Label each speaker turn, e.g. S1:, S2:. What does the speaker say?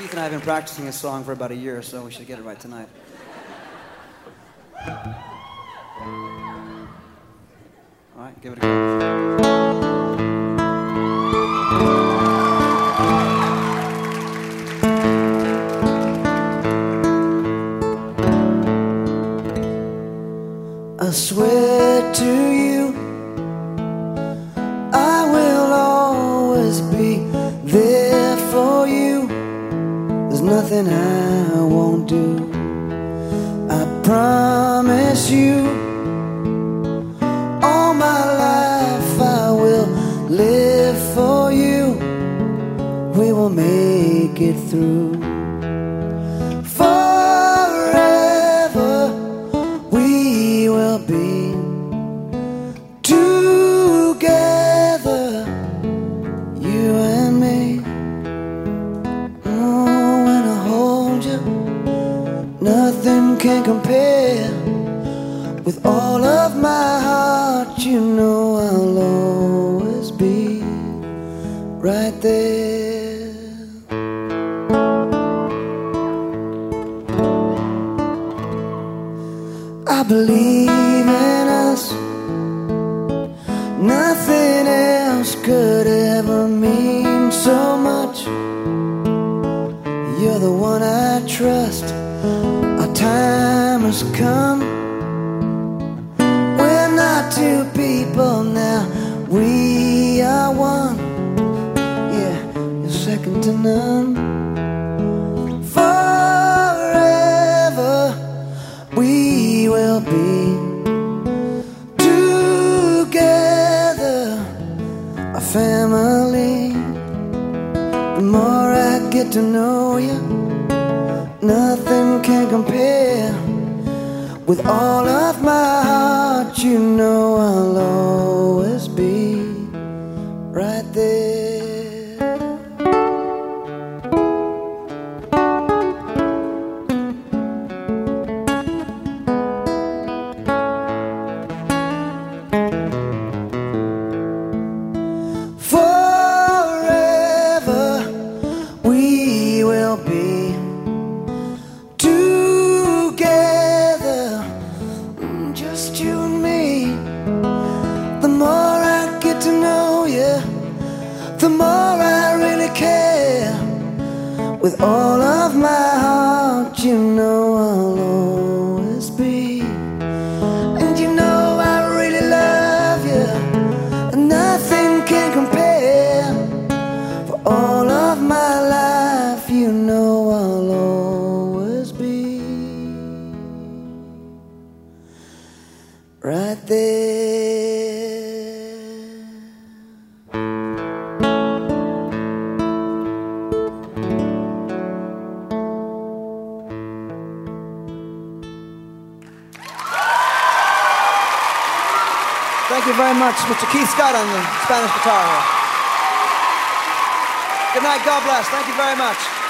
S1: Keith and I have been practicing this song for about a year, so we should get it right tonight. All right, give it a go. I swear to you, I will always be there nothing I won't do. I promise you, all my life I will live for you. We will make it through. Forever we will be can compare. With all of my heart, you know I'll always be right there. I believe in us. Nothing else could ever mean so much. You're the one I trust. Time has come. We're not two people now. We are one. Yeah, you're second to none. Forever we will be together, a family. The more I get to know you, nothing can compare. With all of my heart, you know I'll always the more I really care. With all of my heart, you know I'll always be. And you know I really love you, and nothing can compare. For all of my life, you know I'll always be right there. Thank you very much, Mr. Keith Scott on the Spanish guitar. Good night, God bless. Thank you very much.